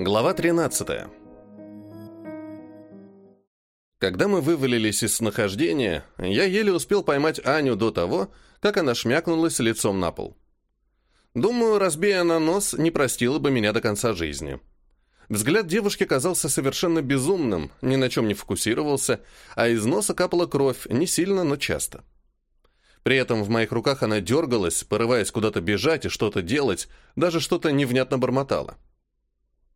Глава 13. Когда мы вывалились из нахождения, я еле успел поймать Аню до того, как она шмякнулась лицом на пол. Думаю, разбея она нос, не простила бы меня до конца жизни. Взгляд девушки казался совершенно безумным, ни на чем не фокусировался, а из носа капала кровь, не сильно, но часто. При этом в моих руках она дергалась, порываясь куда-то бежать и что-то делать, даже что-то невнятно бормотала.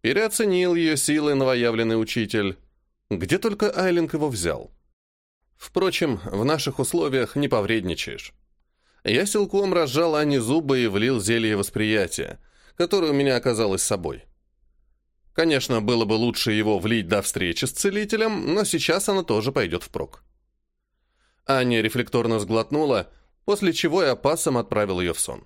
Переоценил ее силы новоявленный учитель. Где только Айлинг его взял. Впрочем, в наших условиях не повредничаешь. Я силком разжал Ани зубы и влил зелье восприятия, которое у меня оказалось с собой. Конечно, было бы лучше его влить до встречи с целителем, но сейчас она тоже пойдет впрок. Аня рефлекторно сглотнула, после чего я пасом отправил ее в сон.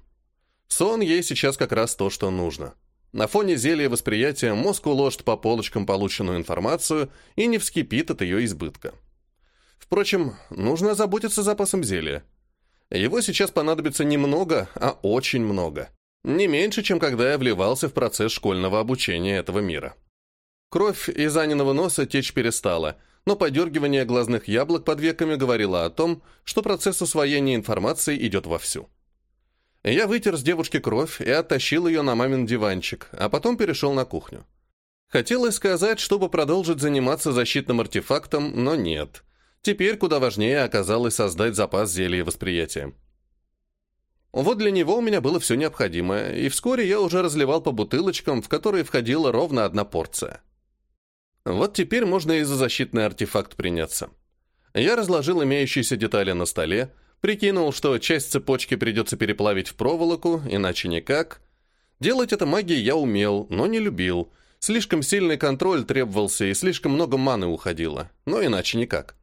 Сон ей сейчас как раз то, что нужно. На фоне зелья восприятия мозг уложит по полочкам полученную информацию и не вскипит от ее избытка. Впрочем, нужно заботиться запасом зелья. Его сейчас понадобится немного, а очень много. Не меньше, чем когда я вливался в процесс школьного обучения этого мира. Кровь из Аниного носа течь перестала, но подергивание глазных яблок под веками говорило о том, что процесс усвоения информации идет вовсю. Я вытер с девушки кровь и оттащил ее на мамин диванчик, а потом перешел на кухню. Хотелось сказать, чтобы продолжить заниматься защитным артефактом, но нет. Теперь куда важнее оказалось создать запас зелья восприятия. Вот для него у меня было все необходимое, и вскоре я уже разливал по бутылочкам, в которые входила ровно одна порция. Вот теперь можно и за защитный артефакт приняться. Я разложил имеющиеся детали на столе, Прикинул, что часть цепочки придется переплавить в проволоку, иначе никак. Делать это магией я умел, но не любил. Слишком сильный контроль требовался и слишком много маны уходило, но иначе никак.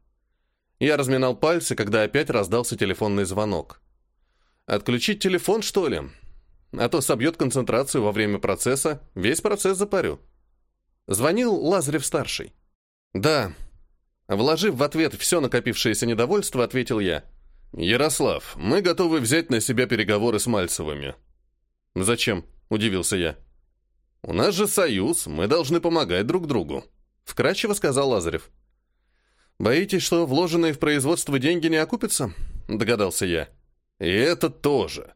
Я разминал пальцы, когда опять раздался телефонный звонок. Отключить телефон, что ли? А то собьет концентрацию во время процесса, весь процесс запарю. Звонил Лазарев-старший. «Да». Вложив в ответ все накопившееся недовольство, ответил я. «Ярослав, мы готовы взять на себя переговоры с Мальцевыми». «Зачем?» – удивился я. «У нас же союз, мы должны помогать друг другу», – вкратчиво сказал Лазарев. «Боитесь, что вложенные в производство деньги не окупятся?» – догадался я. «И это тоже.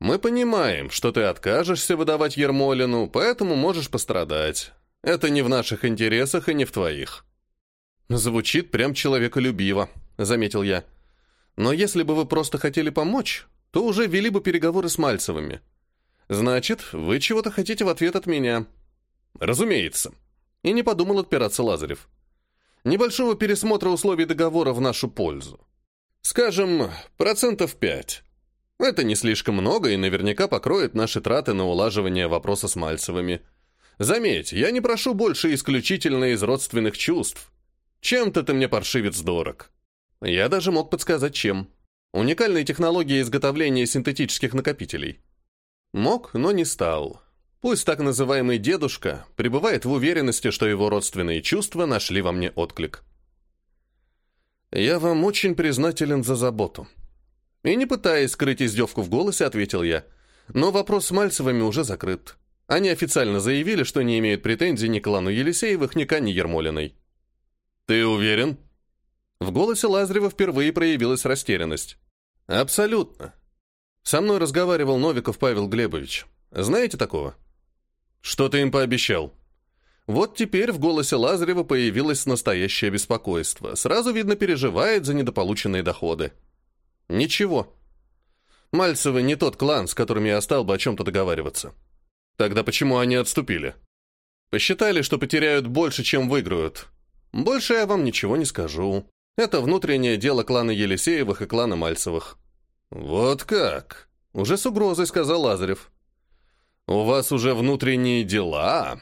Мы понимаем, что ты откажешься выдавать Ермолину, поэтому можешь пострадать. Это не в наших интересах и не в твоих». «Звучит прям человеколюбиво», – заметил я. «Я...» Но если бы вы просто хотели помочь, то уже вели бы переговоры с Мальцевыми. Значит, вы чего-то хотите в ответ от меня. Разумеется. И не подумал отпираться Лазарев. Небольшого пересмотра условий договора в нашу пользу. Скажем, процентов пять. Это не слишком много и наверняка покроет наши траты на улаживание вопроса с Мальцевыми. Заметь, я не прошу больше исключительно из родственных чувств. Чем-то ты мне, паршивец, дорог. Я даже мог подсказать, чем. Уникальные технологии изготовления синтетических накопителей. Мог, но не стал. Пусть так называемый дедушка пребывает в уверенности, что его родственные чувства нашли во мне отклик. «Я вам очень признателен за заботу». И не пытаясь скрыть издевку в голосе, ответил я. Но вопрос с Мальцевыми уже закрыт. Они официально заявили, что не имеют претензий ни к клану Елисеевых, ни к Анне Ермолиной. «Ты уверен?» В голосе Лазарева впервые проявилась растерянность. «Абсолютно. Со мной разговаривал Новиков Павел Глебович. Знаете такого?» «Что ты им пообещал?» Вот теперь в голосе Лазарева появилось настоящее беспокойство. Сразу видно, переживает за недополученные доходы. «Ничего. Мальцевы не тот клан, с которым я стал бы о чем-то договариваться. Тогда почему они отступили?» «Посчитали, что потеряют больше, чем выиграют. Больше я вам ничего не скажу. Это внутреннее дело клана Елисеевых и клана Мальцевых. «Вот как?» — уже с угрозой сказал Лазарев. «У вас уже внутренние дела?»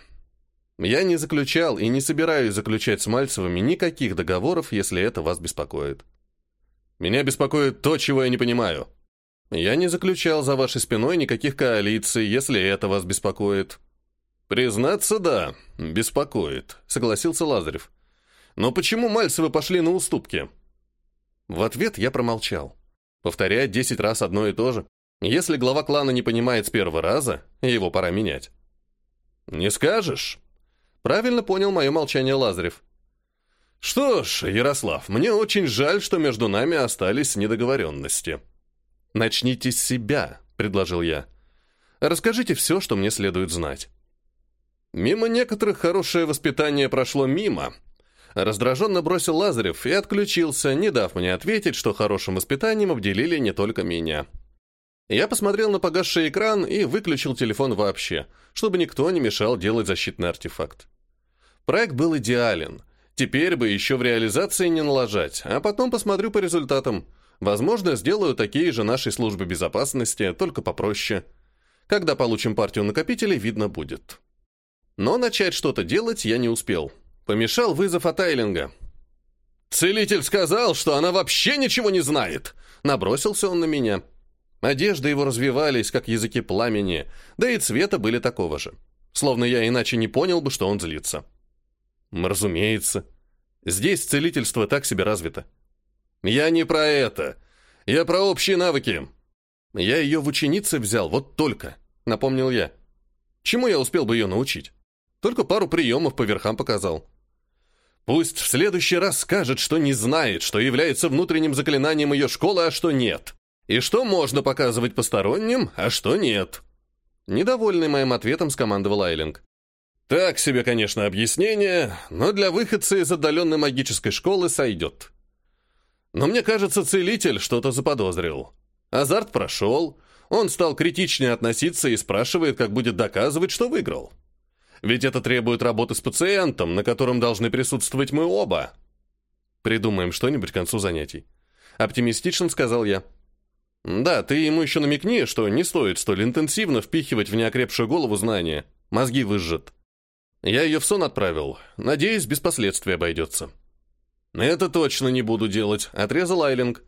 «Я не заключал и не собираюсь заключать с Мальцевыми никаких договоров, если это вас беспокоит. Меня беспокоит то, чего я не понимаю. Я не заключал за вашей спиной никаких коалиций, если это вас беспокоит». «Признаться, да, беспокоит», — согласился Лазарев. Но почему Мальцевы пошли на уступки? В ответ я промолчал. Повторять десять раз одно и то же. Если глава клана не понимает с первого раза, его пора менять. «Не скажешь?» Правильно понял мое молчание Лазарев. «Что ж, Ярослав, мне очень жаль, что между нами остались недоговоренности». «Начните с себя», — предложил я. «Расскажите все, что мне следует знать». Мимо некоторых хорошее воспитание прошло мимо. Раздраженно бросил Лазарев и отключился, не дав мне ответить, что хорошим воспитанием обделили не только меня. Я посмотрел на погасший экран и выключил телефон вообще, чтобы никто не мешал делать защитный артефакт. Проект был идеален. Теперь бы еще в реализации не налажать, а потом посмотрю по результатам. Возможно, сделаю такие же нашей службы безопасности, только попроще. Когда получим партию накопителей, видно будет. Но начать что-то делать я не успел. Помешал вызов от Айлинга. «Целитель сказал, что она вообще ничего не знает!» Набросился он на меня. Одежды его развивались, как языки пламени, да и цвета были такого же. Словно я иначе не понял бы, что он злится. Разумеется. Здесь целительство так себе развито. Я не про это. Я про общие навыки. Я ее в ученицы взял, вот только, напомнил я. Чему я успел бы ее научить? Только пару приемов по верхам показал. Пусть в следующий раз скажет, что не знает, что является внутренним заклинанием ее школы, а что нет. И что можно показывать посторонним, а что нет. Недовольный моим ответом скомандовал Айлинг. Так себе, конечно, объяснение, но для выходца из отдаленной магической школы сойдет. Но мне кажется, целитель что-то заподозрил. Азарт прошел, он стал критичнее относиться и спрашивает, как будет доказывать, что выиграл. Ведь это требует работы с пациентом, на котором должны присутствовать мы оба. Придумаем что-нибудь к концу занятий. Оптимистично сказал я. Да, ты ему еще намекни, что не стоит столь интенсивно впихивать в неокрепшую голову знания. Мозги выжжет. Я ее в сон отправил. Надеюсь, без последствий обойдется. Это точно не буду делать, отрезал Айлинг.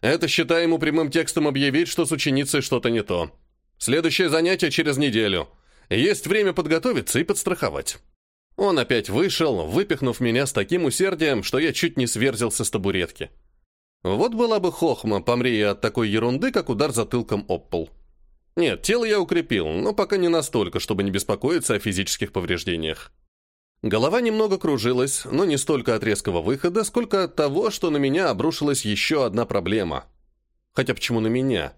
Это считай ему прямым текстом объявить, что с ученицей что-то не то. Следующее занятие через неделю. Есть время подготовиться и подстраховать. Он опять вышел, выпихнув меня с таким усердием, что я чуть не сверзился с табуретки. Вот была бы хохма, помри я от такой ерунды, как удар затылком об пол. Нет, тело я укрепил, но пока не настолько, чтобы не беспокоиться о физических повреждениях. Голова немного кружилась, но не столько от резкого выхода, сколько от того, что на меня обрушилась еще одна проблема. Хотя почему на меня?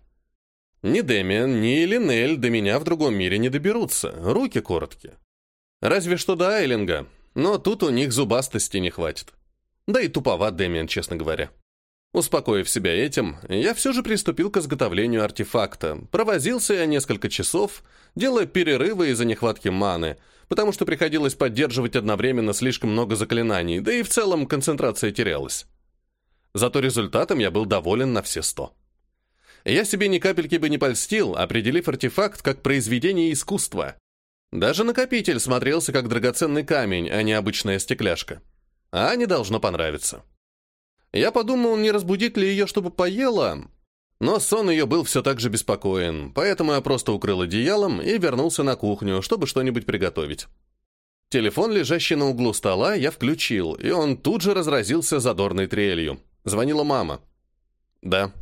Ни Дэмиан, ни Элинель до меня в другом мире не доберутся, руки короткие. Разве что до Айлинга, но тут у них зубастости не хватит. Да и туповат Дэмиан, честно говоря. Успокоив себя этим, я все же приступил к изготовлению артефакта. Провозился я несколько часов, делая перерывы из-за нехватки маны, потому что приходилось поддерживать одновременно слишком много заклинаний, да и в целом концентрация терялась. Зато результатом я был доволен на все сто. Я себе ни капельки бы не польстил, определив артефакт как произведение искусства. Даже накопитель смотрелся как драгоценный камень, а не обычная стекляшка. А не должно понравиться. Я подумал, не разбудить ли ее, чтобы поела, но сон ее был все так же беспокоен, поэтому я просто укрыл одеялом и вернулся на кухню, чтобы что-нибудь приготовить. Телефон, лежащий на углу стола, я включил, и он тут же разразился задорной трелью. Звонила мама. «Да».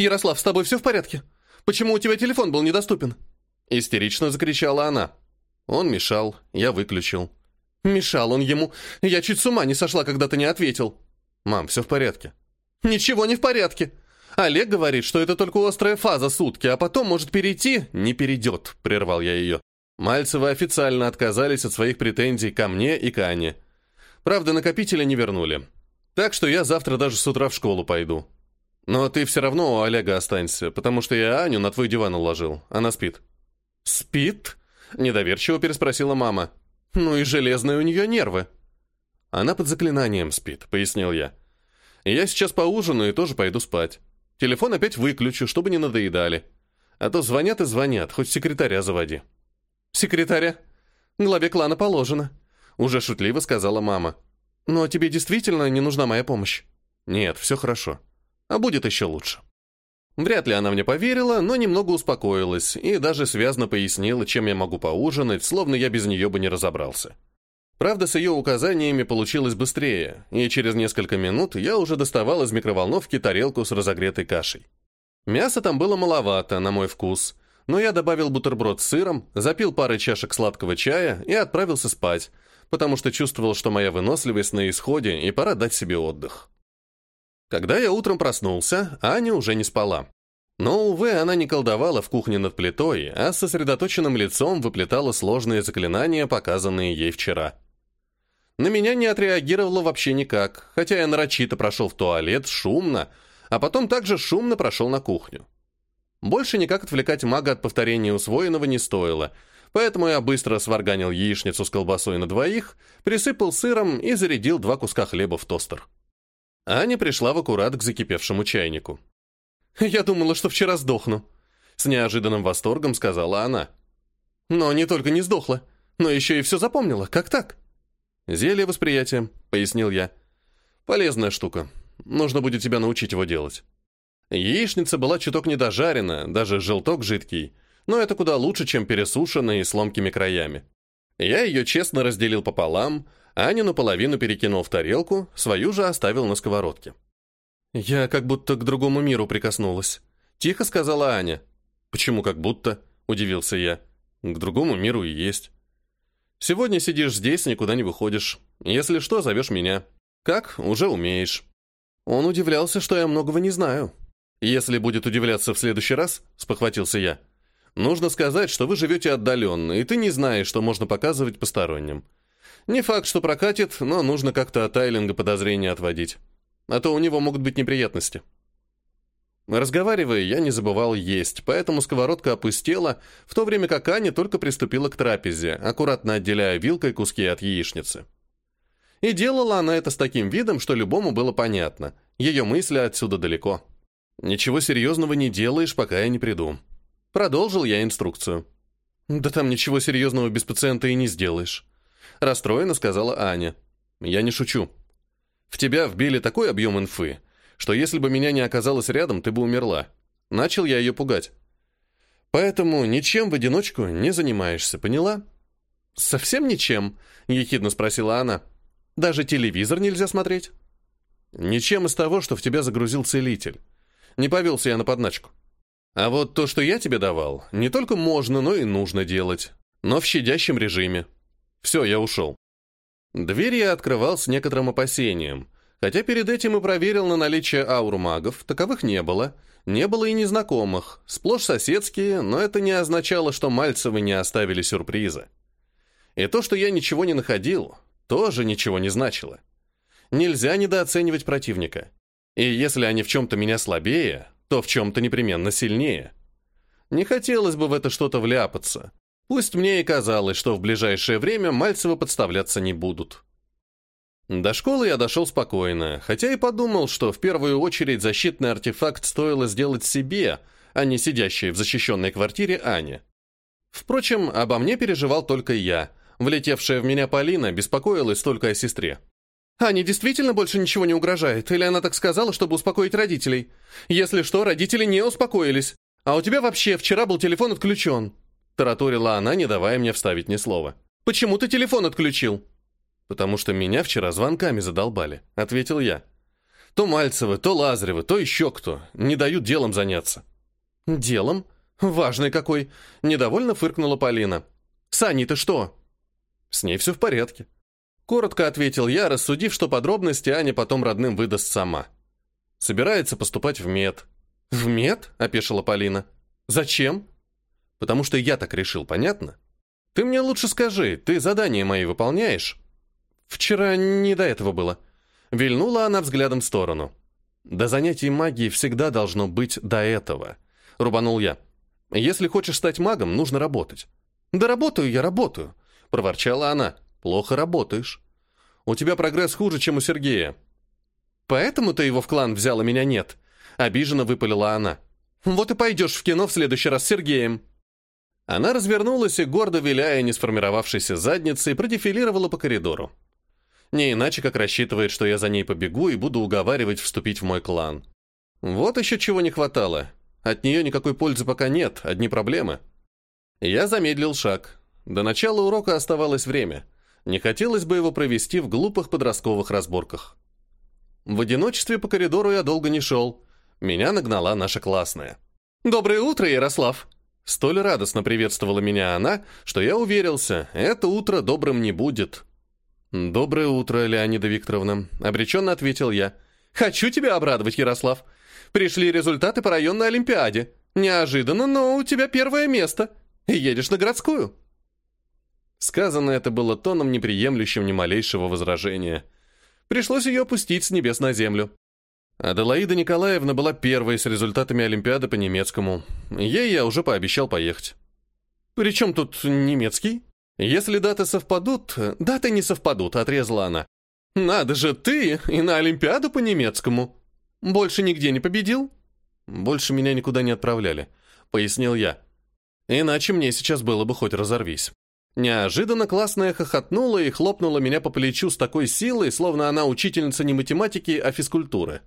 «Ярослав, с тобой все в порядке? Почему у тебя телефон был недоступен?» Истерично закричала она. Он мешал, я выключил. «Мешал он ему. Я чуть с ума не сошла, когда ты не ответил». «Мам, все в порядке». «Ничего не в порядке. Олег говорит, что это только острая фаза сутки, а потом может перейти...» «Не перейдет», — прервал я ее. Мальцевы официально отказались от своих претензий ко мне и к Ане. Правда, накопители не вернули. Так что я завтра даже с утра в школу пойду. Но ты все равно у Олега останься, потому что я Аню на твой диван уложил. Она спит». «Спит?» — недоверчиво переспросила мама. «Ну и железные у нее нервы». «Она под заклинанием спит», — пояснил я. «Я сейчас поужинаю и тоже пойду спать. Телефон опять выключу, чтобы не надоедали. А то звонят и звонят, хоть секретаря заводи». «Секретаря? Главе клана положено», — уже шутливо сказала мама. «Но тебе действительно не нужна моя помощь?» «Нет, все хорошо. А будет еще лучше». Вряд ли она мне поверила, но немного успокоилась и даже связно пояснила, чем я могу поужинать, словно я без нее бы не разобрался. Правда, с ее указаниями получилось быстрее, и через несколько минут я уже доставал из микроволновки тарелку с разогретой кашей. Мяса там было маловато, на мой вкус, но я добавил бутерброд с сыром, запил парой чашек сладкого чая и отправился спать, потому что чувствовал, что моя выносливость на исходе, и пора дать себе отдых. Когда я утром проснулся, Аня уже не спала. Но, увы, она не колдовала в кухне над плитой, а с сосредоточенным лицом выплетала сложные заклинания, показанные ей вчера. На меня не отреагировала вообще никак, хотя я нарочито прошел в туалет шумно, а потом также шумно прошел на кухню. Больше никак отвлекать мага от повторения усвоенного не стоило, поэтому я быстро сварганил яичницу с колбасой на двоих, присыпал сыром и зарядил два куска хлеба в тостер. Аня пришла в аккурат к закипевшему чайнику. «Я думала, что вчера сдохну», — с неожиданным восторгом сказала она. «Но не только не сдохла, но еще и все запомнила. Как так?» «Зелье восприятия», — пояснил я. «Полезная штука. Нужно будет тебя научить его делать». Яичница была чуток недожарена, даже желток жидкий, но это куда лучше, чем пересушенная и с ломкими краями. Я ее честно разделил пополам, Анину половину перекинул в тарелку, свою же оставил на сковородке. «Я как будто к другому миру прикоснулась», — тихо сказала Аня. «Почему как будто?» — удивился я. «К другому миру и есть». «Сегодня сидишь здесь, никуда не выходишь. Если что, зовешь меня. Как? Уже умеешь». Он удивлялся, что я многого не знаю. «Если будет удивляться в следующий раз», — спохватился я, «нужно сказать, что вы живете отдаленно, и ты не знаешь, что можно показывать посторонним. Не факт, что прокатит, но нужно как-то от Айлинга подозрения отводить» а то у него могут быть неприятности. Разговаривая, я не забывал есть, поэтому сковородка опустела, в то время как Аня только приступила к трапезе, аккуратно отделяя вилкой куски от яичницы. И делала она это с таким видом, что любому было понятно. Ее мысли отсюда далеко. «Ничего серьезного не делаешь, пока я не приду». Продолжил я инструкцию. «Да там ничего серьезного без пациента и не сделаешь», — расстроенно сказала Аня. «Я не шучу. В тебя вбили такой объем инфы, что если бы меня не оказалось рядом, ты бы умерла. Начал я ее пугать. Поэтому ничем в одиночку не занимаешься, поняла? Совсем ничем, ехидно спросила она. Даже телевизор нельзя смотреть? Ничем из того, что в тебя загрузил целитель. Не повелся я на подначку. А вот то, что я тебе давал, не только можно, но и нужно делать. Но в щадящем режиме. Все, я ушел. Дверь я открывал с некоторым опасением, хотя перед этим и проверил на наличие ауру магов, таковых не было, не было и незнакомых, сплошь соседские, но это не означало, что Мальцевы не оставили сюрприза. И то, что я ничего не находил, тоже ничего не значило. Нельзя недооценивать противника. И если они в чем-то меня слабее, то в чем-то непременно сильнее. Не хотелось бы в это что-то вляпаться, Пусть мне и казалось, что в ближайшее время Мальцевы подставляться не будут. До школы я дошел спокойно, хотя и подумал, что в первую очередь защитный артефакт стоило сделать себе, а не сидящей в защищенной квартире Ане. Впрочем, обо мне переживал только я. Влетевшая в меня Полина беспокоилась только о сестре. «Ане действительно больше ничего не угрожает? Или она так сказала, чтобы успокоить родителей? Если что, родители не успокоились. А у тебя вообще вчера был телефон отключен». Тараторила она, не давая мне вставить ни слова. «Почему ты телефон отключил?» «Потому что меня вчера звонками задолбали», — ответил я. «То Мальцевы, то Лазаревы, то еще кто. Не дают делом заняться». «Делом? Важный какой!» — недовольно фыркнула Полина. «С Аней-то что?» «С ней все в порядке». Коротко ответил я, рассудив, что подробности Аня потом родным выдаст сама. Собирается поступать в мед. «В мед?» — опешила Полина. «Зачем?» Потому что я так решил, понятно? Ты мне лучше скажи, ты задания мои выполняешь? Вчера не до этого было. Вильнула она взглядом в сторону. До занятий магией всегда должно быть до этого. Рубанул я. Если хочешь стать магом, нужно работать. Да работаю я, работаю. Проворчала она. Плохо работаешь. У тебя прогресс хуже, чем у Сергея. Поэтому ты его в клан взял, а меня нет. Обиженно выпалила она. Вот и пойдешь в кино в следующий раз с Сергеем. Она развернулась и, гордо виляя не сформировавшейся задницей, продефилировала по коридору. Не иначе, как рассчитывает, что я за ней побегу и буду уговаривать вступить в мой клан. Вот еще чего не хватало. От нее никакой пользы пока нет, одни проблемы. Я замедлил шаг. До начала урока оставалось время. Не хотелось бы его провести в глупых подростковых разборках. В одиночестве по коридору я долго не шел. Меня нагнала наша классная. «Доброе утро, Ярослав!» Столь радостно приветствовала меня она, что я уверился, это утро добрым не будет. «Доброе утро, Леонида Викторовна», — обреченно ответил я. «Хочу тебя обрадовать, Ярослав. Пришли результаты по районной олимпиаде. Неожиданно, но у тебя первое место. Едешь на городскую». Сказано это было тоном, неприемлющим ни малейшего возражения. Пришлось ее опустить с небес на землю. Аделаида Николаевна была первой с результатами Олимпиады по немецкому. Ей я уже пообещал поехать. «При чем тут немецкий?» «Если даты совпадут...» «Даты не совпадут», — отрезала она. «Надо же, ты и на Олимпиаду по немецкому. Больше нигде не победил?» «Больше меня никуда не отправляли», — пояснил я. «Иначе мне сейчас было бы хоть разорвись». Неожиданно классная хохотнула и хлопнула меня по плечу с такой силой, словно она учительница не математики, а физкультуры.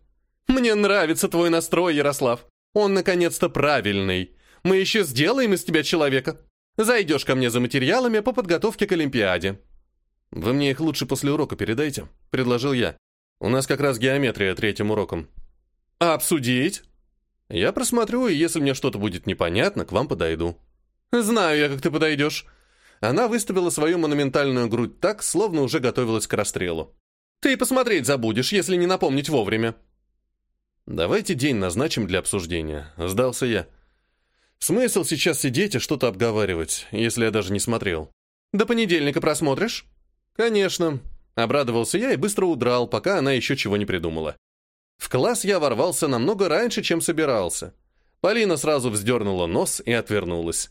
«Мне нравится твой настрой, Ярослав. Он, наконец-то, правильный. Мы еще сделаем из тебя человека. Зайдешь ко мне за материалами по подготовке к Олимпиаде». «Вы мне их лучше после урока передайте», — предложил я. «У нас как раз геометрия третьим уроком». «А обсудить?» «Я просмотрю, и если мне что-то будет непонятно, к вам подойду». «Знаю я, как ты подойдешь». Она выставила свою монументальную грудь так, словно уже готовилась к расстрелу. «Ты и посмотреть забудешь, если не напомнить вовремя». «Давайте день назначим для обсуждения», — сдался я. «Смысл сейчас сидеть и что-то обговаривать, если я даже не смотрел?» «До понедельника просмотришь?» «Конечно», — обрадовался я и быстро удрал, пока она еще чего не придумала. В класс я ворвался намного раньше, чем собирался. Полина сразу вздернула нос и отвернулась.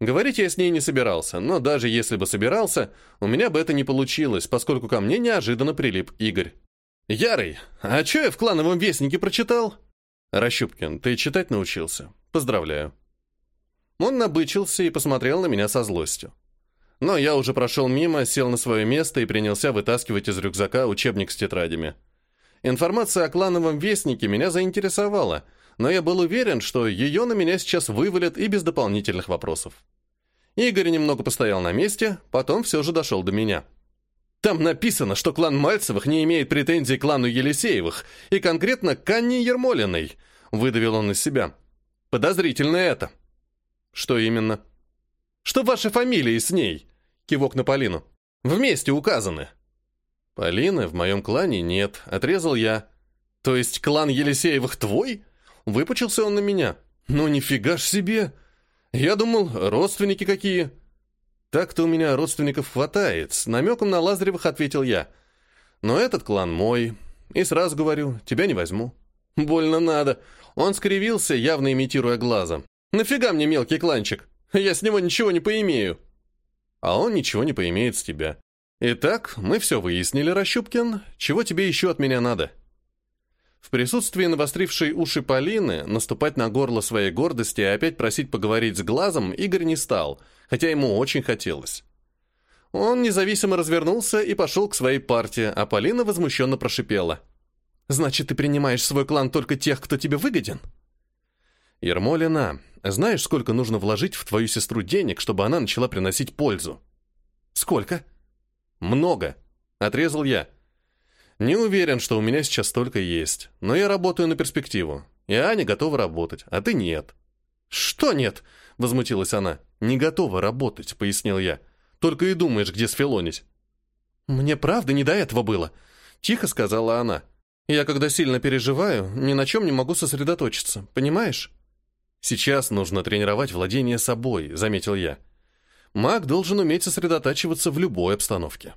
Говорить я с ней не собирался, но даже если бы собирался, у меня бы это не получилось, поскольку ко мне неожиданно прилип Игорь. «Ярый, а чё я в клановом вестнике прочитал?» «Рощупкин, ты читать научился? Поздравляю». Он набычился и посмотрел на меня со злостью. Но я уже прошел мимо, сел на свое место и принялся вытаскивать из рюкзака учебник с тетрадями. Информация о клановом вестнике меня заинтересовала, но я был уверен, что ее на меня сейчас вывалят и без дополнительных вопросов. Игорь немного постоял на месте, потом все же дошел до меня. Там написано, что клан Мальцевых не имеет претензий к клану Елисеевых, и конкретно к Анне Ермолиной, выдавил он из себя. Подозрительно это. Что именно? Что ваши фамилии с ней, кивок на Полину, вместе указаны. Полины в моем клане нет, отрезал я. То есть клан Елисеевых твой? Выпучился он на меня. Ну нифига ж себе. Я думал, родственники какие. Так-то у меня родственников хватает, с намеком на Лазаревых ответил я. Но этот клан мой. И сразу говорю, тебя не возьму. Больно надо. Он скривился, явно имитируя глаза. Нафига мне мелкий кланчик? Я с него ничего не поимею. А он ничего не поимеет с тебя. Итак, мы все выяснили, Рощупкин. Чего тебе еще от меня надо? В присутствии навострившей уши Полины наступать на горло своей гордости и опять просить поговорить с глазом Игорь не стал, хотя ему очень хотелось. Он независимо развернулся и пошел к своей партии, а Полина возмущенно прошипела. «Значит, ты принимаешь свой клан только тех, кто тебе выгоден?» «Ермолина, знаешь, сколько нужно вложить в твою сестру денег, чтобы она начала приносить пользу?» «Сколько?» «Много», — отрезал я. «Не уверен, что у меня сейчас столько есть, но я работаю на перспективу, и Аня готова работать, а ты нет». «Что нет?» — возмутилась она. «Не готова работать», — пояснил я. «Только и думаешь, где сфилонить». «Мне правда не до этого было», — тихо сказала она. «Я, когда сильно переживаю, ни на чем не могу сосредоточиться, понимаешь?» «Сейчас нужно тренировать владение собой», — заметил я. Маг должен уметь сосредотачиваться в любой обстановке.